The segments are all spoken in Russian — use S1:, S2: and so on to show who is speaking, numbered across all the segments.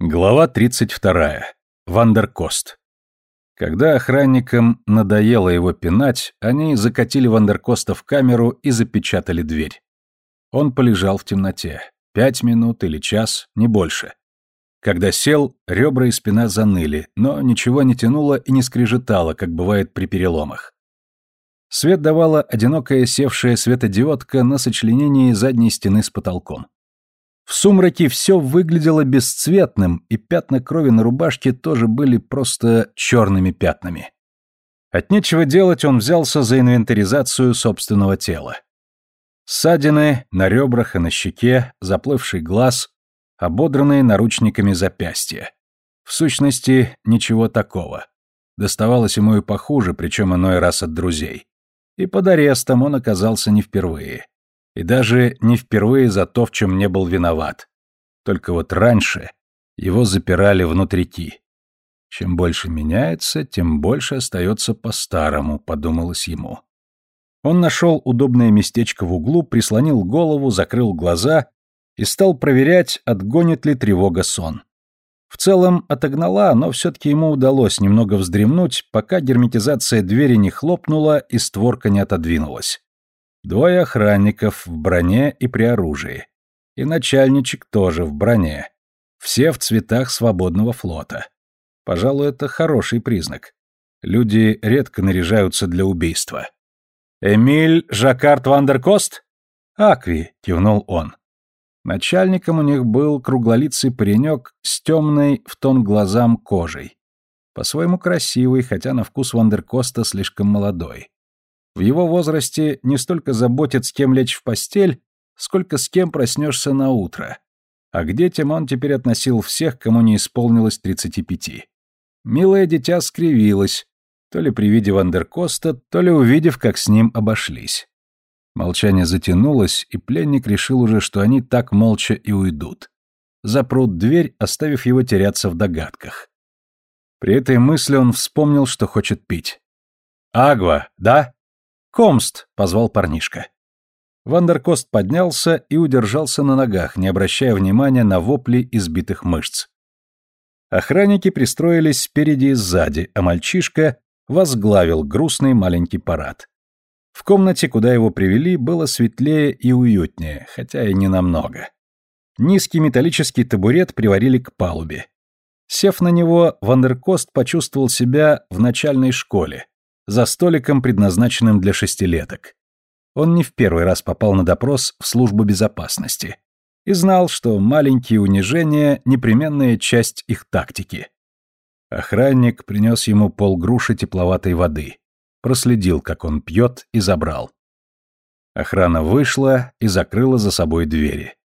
S1: Глава 32. Вандеркост. Когда охранникам надоело его пинать, они закатили Вандеркоста в камеру и запечатали дверь. Он полежал в темноте. Пять минут или час, не больше. Когда сел, ребра и спина заныли, но ничего не тянуло и не скрежетало, как бывает при переломах. Свет давала одинокая севшая светодиодка на сочленении задней стены с потолком. В сумраке все выглядело бесцветным, и пятна крови на рубашке тоже были просто черными пятнами. От нечего делать он взялся за инвентаризацию собственного тела. Ссадины на ребрах и на щеке, заплывший глаз, ободранные наручниками запястья. В сущности, ничего такого. Доставалось ему и похуже, причем иной раз от друзей. И под арестом он оказался не впервые. И даже не впервые за то, в чем не был виноват. Только вот раньше его запирали внутрики. Чем больше меняется, тем больше остается по-старому, подумалось ему. Он нашел удобное местечко в углу, прислонил голову, закрыл глаза и стал проверять, отгонит ли тревога сон. В целом отогнала, но все-таки ему удалось немного вздремнуть, пока герметизация двери не хлопнула и створка не отодвинулась. Двое охранников в броне и при оружии. И начальничек тоже в броне. Все в цветах свободного флота. Пожалуй, это хороший признак. Люди редко наряжаются для убийства. «Эмиль Жакарт Вандеркост?» «Акви», — кивнул он. Начальником у них был круглолицый паренек с темной в тон глазам кожей. По-своему красивый, хотя на вкус Вандеркоста слишком молодой. В его возрасте не столько заботит, с кем лечь в постель, сколько с кем проснешься на утро. А к детям он теперь относил всех, кому не исполнилось 35. Милое дитя скривилось, то ли при виде Вандеркоста, то ли увидев, как с ним обошлись. Молчание затянулось, и пленник решил уже, что они так молча и уйдут. Запрут дверь, оставив его теряться в догадках. При этой мысли он вспомнил, что хочет пить. «Агва, да?» «Комст!» — позвал парнишка. Вандеркост поднялся и удержался на ногах, не обращая внимания на вопли избитых мышц. Охранники пристроились спереди и сзади, а мальчишка возглавил грустный маленький парад. В комнате, куда его привели, было светлее и уютнее, хотя и не намного. Низкий металлический табурет приварили к палубе. Сев на него, Вандеркост почувствовал себя в начальной школе, за столиком, предназначенным для шестилеток. Он не в первый раз попал на допрос в службу безопасности и знал, что маленькие унижения — непременная часть их тактики. Охранник принес ему полгруши тепловатой воды, проследил, как он пьет, и забрал. Охрана вышла и закрыла за собой двери.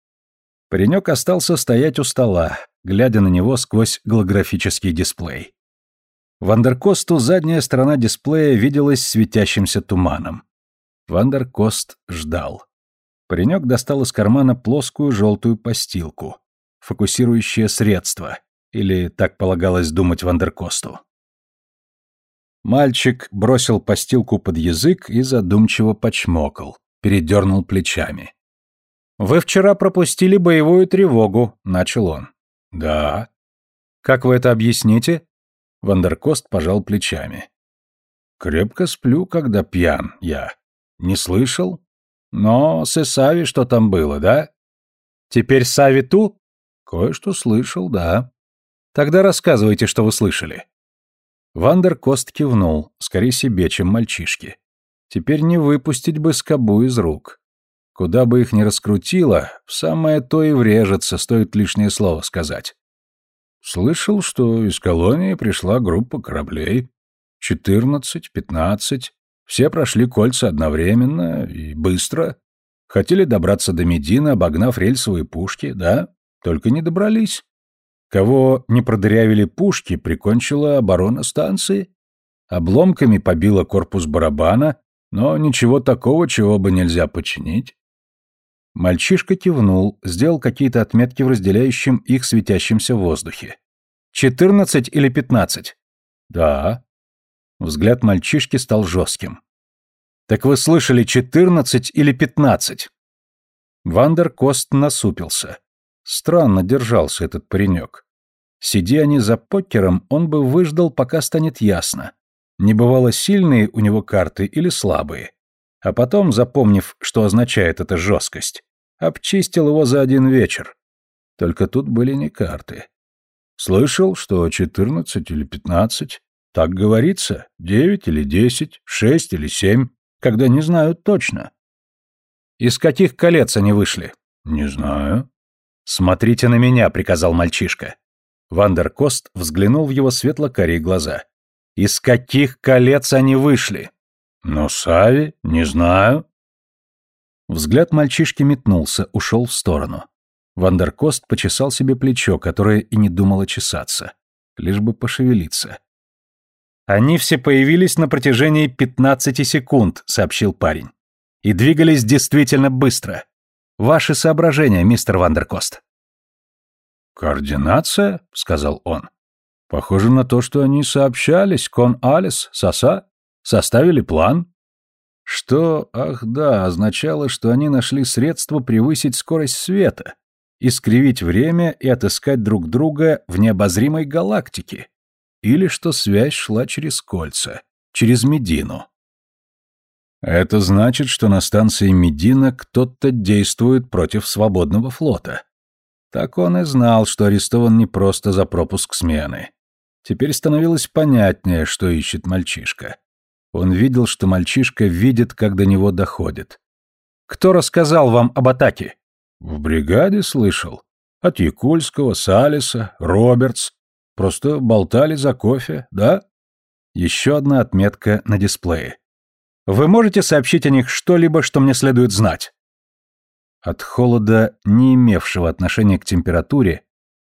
S1: Паренек остался стоять у стола, глядя на него сквозь голографический дисплей. Вандеркосту задняя сторона дисплея виделась светящимся туманом. Вандеркост ждал. Паренек достал из кармана плоскую желтую постилку. Фокусирующее средство. Или так полагалось думать Вандеркосту. Мальчик бросил постилку под язык и задумчиво почмокал, передернул плечами. «Вы вчера пропустили боевую тревогу», — начал он. «Да». «Как вы это объясните?» Вандеркост пожал плечами. «Крепко сплю, когда пьян я. Не слышал? Но с Исави что там было, да? Теперь Сави ту? Кое-что слышал, да. Тогда рассказывайте, что вы слышали». Вандеркост кивнул, скорее себе, чем мальчишки. Теперь не выпустить бы скобу из рук. Куда бы их ни раскрутило, в самое то и врежется, стоит лишнее слово сказать. Слышал, что из колонии пришла группа кораблей. Четырнадцать, пятнадцать. Все прошли кольца одновременно и быстро. Хотели добраться до Медина, обогнав рельсовые пушки, да? Только не добрались. Кого не продырявили пушки, прикончила оборона станции. Обломками побила корпус барабана, но ничего такого, чего бы нельзя починить. Мальчишка кивнул, сделал какие-то отметки в разделяющем их светящемся воздухе. «Четырнадцать или пятнадцать?» «Да». Взгляд мальчишки стал жестким. «Так вы слышали четырнадцать или пятнадцать?» Вандер Кост насупился. Странно держался этот паренек. Сиди они за покером, он бы выждал, пока станет ясно. Не бывало сильные у него карты или слабые. А потом, запомнив, что означает эта жесткость, обчистил его за один вечер. Только тут были не карты. Слышал, что четырнадцать или пятнадцать. Так говорится, девять или десять, шесть или семь, когда не знают точно. Из каких колец они вышли? Не знаю. Смотрите на меня, приказал мальчишка. Вандеркост взглянул в его светло-карие глаза. Из каких колец они вышли? Ну, Сави, не знаю. Взгляд мальчишки метнулся, ушел в сторону. Вандеркост почесал себе плечо, которое и не думало чесаться. Лишь бы пошевелиться. «Они все появились на протяжении 15 секунд», — сообщил парень. «И двигались действительно быстро. Ваши соображения, мистер Вандеркост». «Координация?» — сказал он. «Похоже на то, что они сообщались, Кон Алис, Соса, составили план». Что, ах да, означало, что они нашли средство превысить скорость света, искривить время и отыскать друг друга в необозримой галактике или что связь шла через кольца, через Медину. Это значит, что на станции Медина кто-то действует против свободного флота. Так он и знал, что арестован не просто за пропуск смены. Теперь становилось понятнее, что ищет мальчишка. Он видел, что мальчишка видит, как до него доходит. «Кто рассказал вам об атаке?» «В бригаде слышал. От Якульского, Салиса, Робертс. Просто болтали за кофе, да? Еще одна отметка на дисплее. Вы можете сообщить о них что-либо, что мне следует знать? От холода, не имевшего отношения к температуре,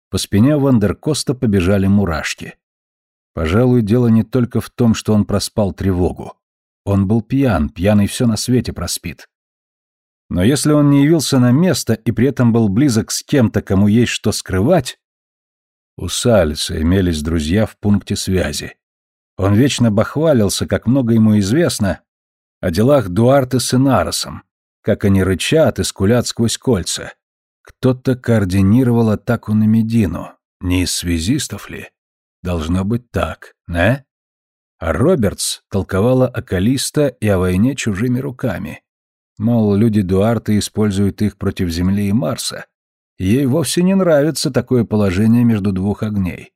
S1: по спине Вандеркоста побежали мурашки. Пожалуй, дело не только в том, что он проспал тревогу. Он был пьян, пьяный все на свете проспит. Но если он не явился на место и при этом был близок с кем-то, кому есть что скрывать, у Сальса имелись друзья в пункте связи. Он вечно бахвалился, как много ему известно, о делах Дуарте с Инаросом, как они рычат и скулят сквозь кольца. Кто-то координировал атаку на Медину. Не из связистов ли? Должно быть так, не? А Робертс толковала о Калиста и о войне чужими руками. Мол, люди Дуарте используют их против Земли и Марса, Ей вовсе не нравится такое положение между двух огней.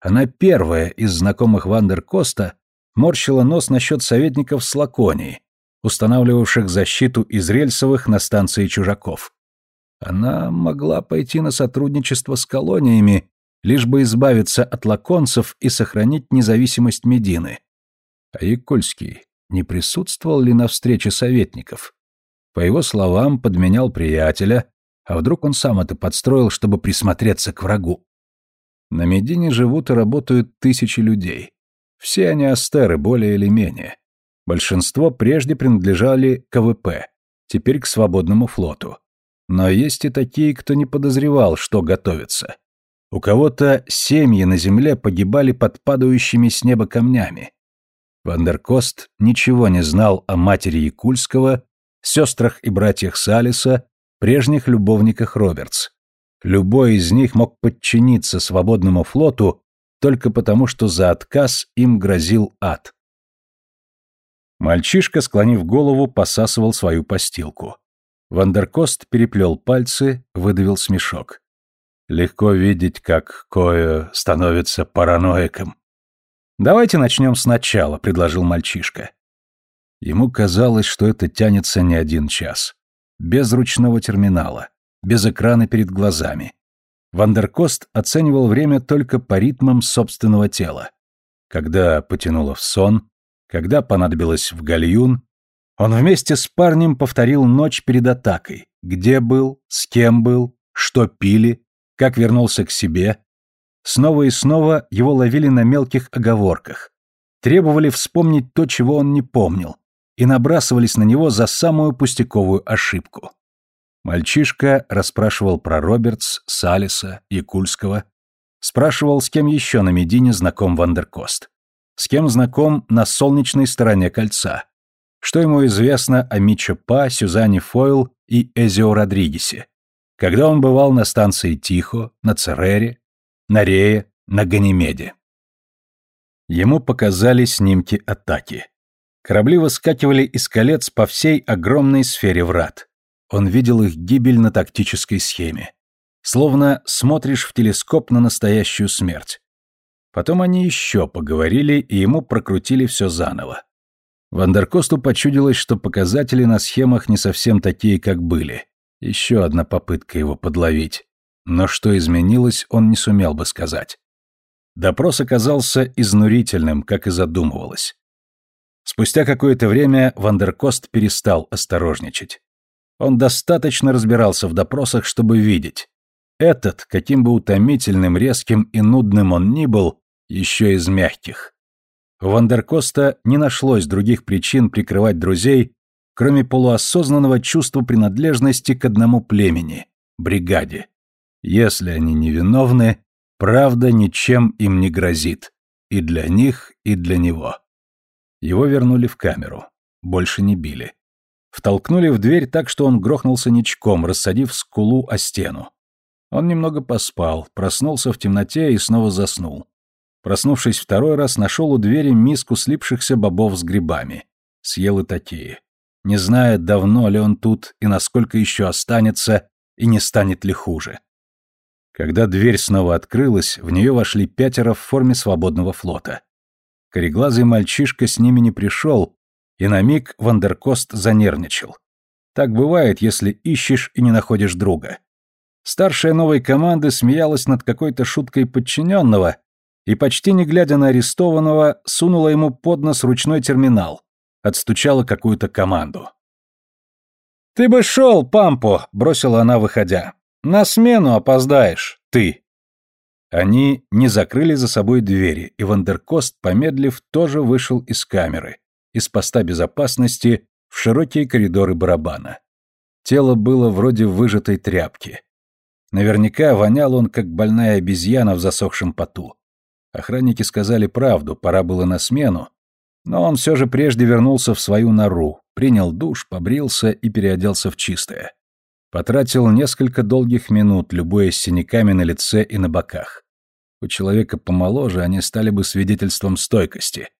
S1: Она первая из знакомых Вандеркоста морщила нос насчет советников с Лаконии, устанавливавших защиту из рельсовых на станции чужаков. Она могла пойти на сотрудничество с колониями, лишь бы избавиться от лаконцев и сохранить независимость Медины. А Якульский не присутствовал ли на встрече советников? По его словам, подменял приятеля, а вдруг он сам это подстроил, чтобы присмотреться к врагу? На Медине живут и работают тысячи людей. Все они астеры, более или менее. Большинство прежде принадлежали КВП, теперь к свободному флоту. Но есть и такие, кто не подозревал, что готовится. У кого-то семьи на земле погибали под падающими с неба камнями. Вандеркост ничего не знал о матери Якульского, сестрах и братьях Салиса, прежних любовниках Робертс. Любой из них мог подчиниться свободному флоту только потому, что за отказ им грозил ад. Мальчишка, склонив голову, посасывал свою постилку. Вандеркост переплел пальцы, выдавил смешок. Легко видеть, как Кое становится параноиком. «Давайте начнем сначала», — предложил мальчишка. Ему казалось, что это тянется не один час без ручного терминала, без экрана перед глазами. Вандеркост оценивал время только по ритмам собственного тела. Когда потянуло в сон, когда понадобилось в гальюн, он вместе с парнем повторил ночь перед атакой. Где был, с кем был, что пили, как вернулся к себе. Снова и снова его ловили на мелких оговорках. Требовали вспомнить то, чего он не помнил и набрасывались на него за самую пустяковую ошибку. Мальчишка расспрашивал про Робертс, Салиса, Якульского. Спрашивал, с кем еще на Медине знаком Вандеркост. С кем знаком на солнечной стороне кольца. Что ему известно о Мичо Па, Сюзанне Фойл и Эзио Родригесе. Когда он бывал на станции Тихо, на Церере, на Рее, на Ганимеде. Ему показали снимки атаки. Корабли выскакивали из колец по всей огромной сфере врат. Он видел их гибель на тактической схеме. Словно смотришь в телескоп на настоящую смерть. Потом они еще поговорили, и ему прокрутили все заново. Вандеркосту почудилось, что показатели на схемах не совсем такие, как были. Еще одна попытка его подловить. Но что изменилось, он не сумел бы сказать. Допрос оказался изнурительным, как и задумывалось. Спустя какое-то время Вандеркост перестал осторожничать. Он достаточно разбирался в допросах, чтобы видеть. Этот, каким бы утомительным, резким и нудным он ни был, еще из мягких. У Вандеркоста не нашлось других причин прикрывать друзей, кроме полуосознанного чувства принадлежности к одному племени – бригаде. Если они невиновны, правда ничем им не грозит. И для них, и для него. Его вернули в камеру. Больше не били. Втолкнули в дверь так, что он грохнулся ничком, рассадив скулу о стену. Он немного поспал, проснулся в темноте и снова заснул. Проснувшись второй раз, нашел у двери миску слипшихся бобов с грибами. Съел и такие. Не зная, давно ли он тут и насколько еще останется, и не станет ли хуже. Когда дверь снова открылась, в нее вошли пятеро в форме свободного флота. Кореглазый мальчишка с ними не пришел, и на миг Вандеркост занервничал. Так бывает, если ищешь и не находишь друга. Старшая новой команды смеялась над какой-то шуткой подчиненного, и, почти не глядя на арестованного, сунула ему под нос ручной терминал, отстучала какую-то команду. «Ты бы шел, Пампо!» — бросила она, выходя. «На смену опоздаешь, ты!» Они не закрыли за собой двери, и Вандеркост, помедлив, тоже вышел из камеры, из поста безопасности в широкие коридоры барабана. Тело было вроде выжатой тряпки. Наверняка вонял он, как больная обезьяна в засохшем поту. Охранники сказали правду, пора было на смену, но он все же прежде вернулся в свою нору, принял душ, побрился и переоделся в чистое. Потратил несколько долгих минут, любуясь синяками на лице и на боках. У человека помоложе они стали бы свидетельством стойкости.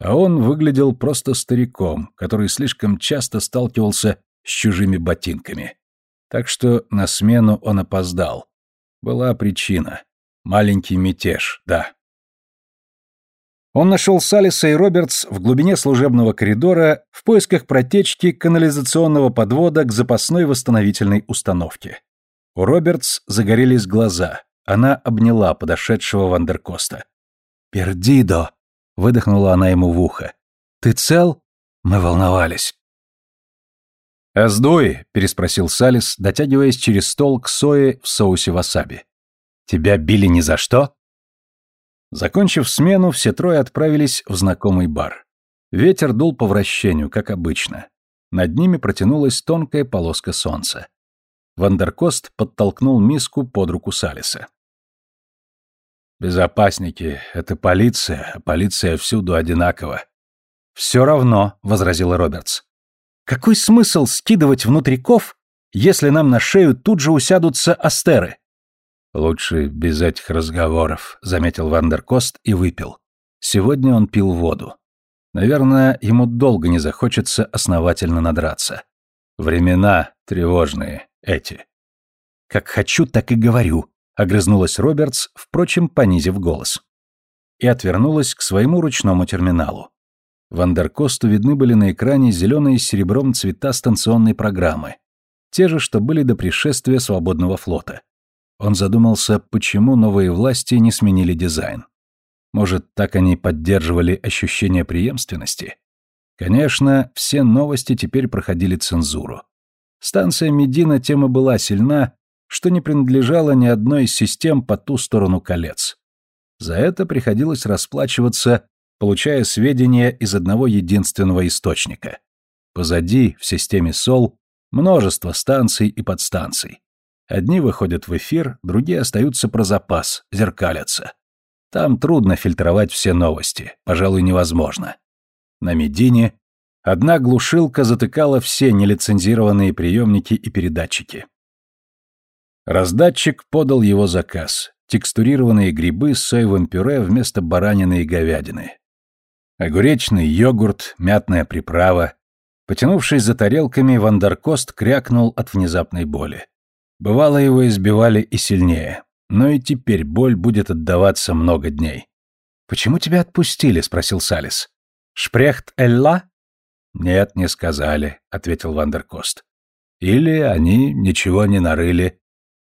S1: А он выглядел просто стариком, который слишком часто сталкивался с чужими ботинками. Так что на смену он опоздал. Была причина. Маленький мятеж, да. Он нашел Салиса и Робертс в глубине служебного коридора в поисках протечки канализационного подвода к запасной восстановительной установке. У Робертс загорелись глаза. Она обняла подошедшего Вандеркоста. «Пердидо!» — выдохнула она ему в ухо. «Ты цел?» Мы волновались. «Аздуи?» — переспросил Салис, дотягиваясь через стол к сое в соусе васаби. «Тебя били ни за что?» Закончив смену, все трое отправились в знакомый бар. Ветер дул по вращению, как обычно. Над ними протянулась тонкая полоска солнца. Вандеркост подтолкнул миску под руку Салиса. «Безопасники — это полиция, а полиция всюду одинакова». «Все равно», — возразила Робертс. «Какой смысл скидывать внутриков, если нам на шею тут же усядутся астеры?» «Лучше без этих разговоров», — заметил Вандеркост и выпил. Сегодня он пил воду. Наверное, ему долго не захочется основательно надраться. Времена тревожные эти. «Как хочу, так и говорю», — огрызнулась Робертс, впрочем, понизив голос. И отвернулась к своему ручному терминалу. Вандеркосту видны были на экране зеленые с серебром цвета станционной программы. Те же, что были до пришествия свободного флота. Он задумался, почему новые власти не сменили дизайн. Может, так они поддерживали ощущение преемственности? Конечно, все новости теперь проходили цензуру. Станция Медина тема была сильна, что не принадлежала ни одной из систем по ту сторону колец. За это приходилось расплачиваться, получая сведения из одного единственного источника. Позади, в системе СОЛ, множество станций и подстанций. Одни выходят в эфир, другие остаются про запас, зеркалятся. Там трудно фильтровать все новости, пожалуй, невозможно. На Медине одна глушилка затыкала все нелицензированные приемники и передатчики. Раздатчик подал его заказ, текстурированные грибы с соевым пюре вместо баранины и говядины. Огуречный йогурт, мятная приправа. Потянувшись за тарелками, Вандаркост крякнул от внезапной боли. Бывало, его избивали и сильнее. Но и теперь боль будет отдаваться много дней. «Почему тебя отпустили?» — спросил Салис. «Шпрехт Элла?» «Нет, не сказали», — ответил Вандеркост. «Или они ничего не нарыли.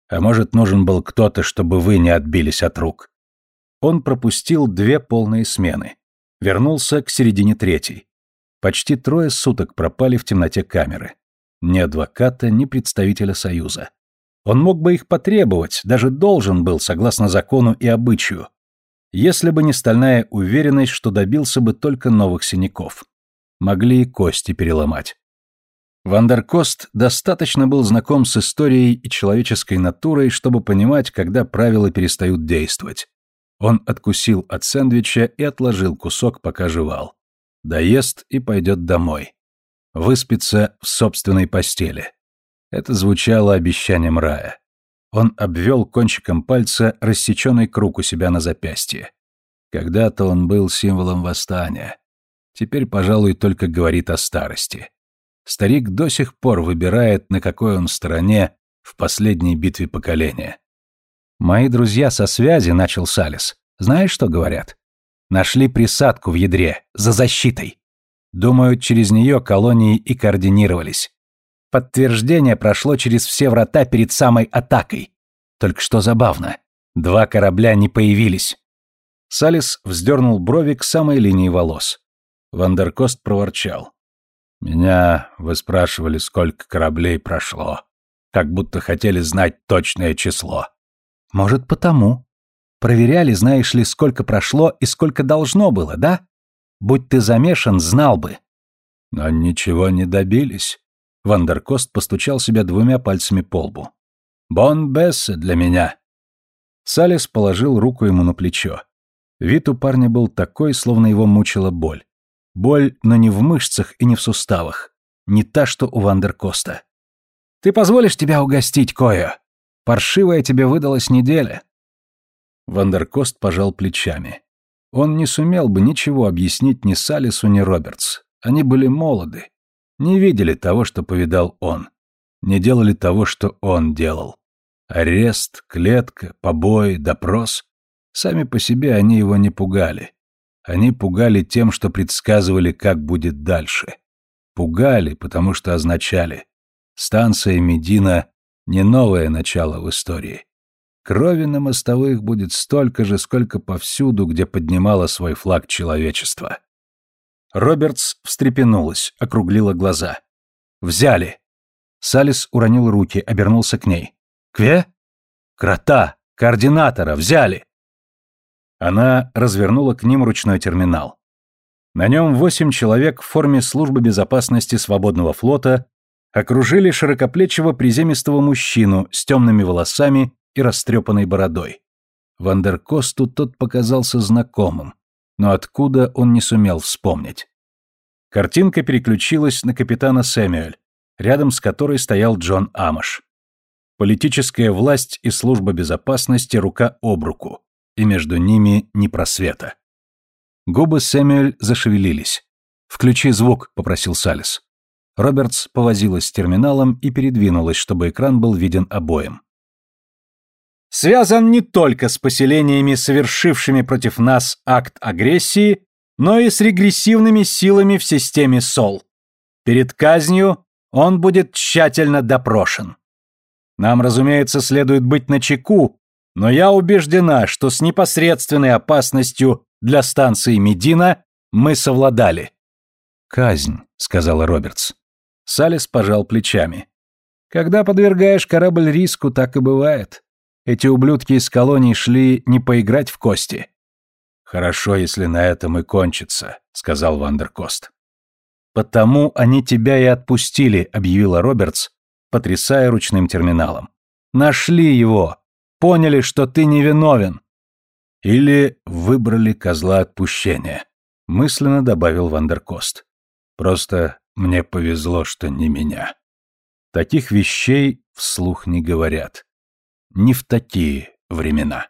S1: А может, нужен был кто-то, чтобы вы не отбились от рук». Он пропустил две полные смены. Вернулся к середине третьей. Почти трое суток пропали в темноте камеры. Ни адвоката, ни представителя Союза. Он мог бы их потребовать, даже должен был, согласно закону и обычаю, если бы не стальная уверенность, что добился бы только новых синяков. Могли и кости переломать. Вандеркост достаточно был знаком с историей и человеческой натурой, чтобы понимать, когда правила перестают действовать. Он откусил от сэндвича и отложил кусок, пока жевал. Доест и пойдет домой. Выспится в собственной постели. Это звучало обещанием рая. Он обвел кончиком пальца рассеченный круг у себя на запястье. Когда-то он был символом восстания. Теперь, пожалуй, только говорит о старости. Старик до сих пор выбирает, на какой он стороне в последней битве поколения. «Мои друзья со связи», — начал Салис. «Знаешь, что говорят? Нашли присадку в ядре, за защитой. Думаю, через нее колонии и координировались. Подтверждение прошло через все врата перед самой атакой. Только что забавно. Два корабля не появились. Салис вздернул брови к самой линии волос. Вандеркост проворчал. «Меня вы спрашивали, сколько кораблей прошло. Как будто хотели знать точное число». «Может, потому. Проверяли, знаешь ли, сколько прошло и сколько должно было, да? Будь ты замешан, знал бы». «Но ничего не добились. Вандеркост постучал себя двумя пальцами по лбу. «Бон Бессе для меня!» Салис положил руку ему на плечо. Вид у парня был такой, словно его мучила боль. Боль, но не в мышцах и не в суставах. Не та, что у Вандеркоста. «Ты позволишь тебя угостить, Коя? Паршивая тебе выдалась неделя». Вандеркост пожал плечами. Он не сумел бы ничего объяснить ни Салису, ни Робертс. Они были молоды не видели того, что повидал он, не делали того, что он делал. Арест, клетка, побои, допрос — сами по себе они его не пугали. Они пугали тем, что предсказывали, как будет дальше. Пугали, потому что означали. Станция Медина — не новое начало в истории. Крови на мостовых будет столько же, сколько повсюду, где поднимало свой флаг человечества. Робертс встрепенулась, округлила глаза. «Взяли!» Салис уронил руки, обернулся к ней. «Кве?» «Крота! Координатора! Взяли!» Она развернула к ним ручной терминал. На нем восемь человек в форме службы безопасности свободного флота окружили широкоплечего приземистого мужчину с темными волосами и растрепанной бородой. Вандеркосту тот показался знакомым но откуда он не сумел вспомнить. Картинка переключилась на капитана Сэмюэль, рядом с которой стоял Джон Амош. Политическая власть и служба безопасности рука об руку, и между ними не просвета. Губы Сэмюэль зашевелились. «Включи звук», — попросил Салис. Робертс повозилась с терминалом и передвинулась, чтобы экран был виден обоим связан не только с поселениями, совершившими против нас акт агрессии, но и с регрессивными силами в системе СОЛ. Перед казнью он будет тщательно допрошен. Нам, разумеется, следует быть начеку, но я убеждена, что с непосредственной опасностью для станции Медина мы совладали. «Казнь», — сказала Робертс. Салис пожал плечами. «Когда подвергаешь корабль риску, так и бывает. Эти ублюдки из колонии шли не поиграть в кости. Хорошо, если на этом и кончится, сказал Вандеркост. Потому они тебя и отпустили, объявила Робертс, потрясая ручным терминалом. Нашли его, поняли, что ты невиновен. Или выбрали козла отпущения, мысленно добавил Вандеркост. Просто мне повезло, что не меня. Таких вещей вслух не говорят не в такие времена.